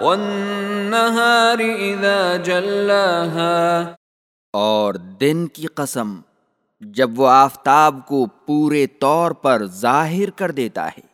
والنہار اذا جلاها۔ اور دن کی قسم، جب وہ آفتاب کو پورے طور پر ظاہر کر دیتا ہے۔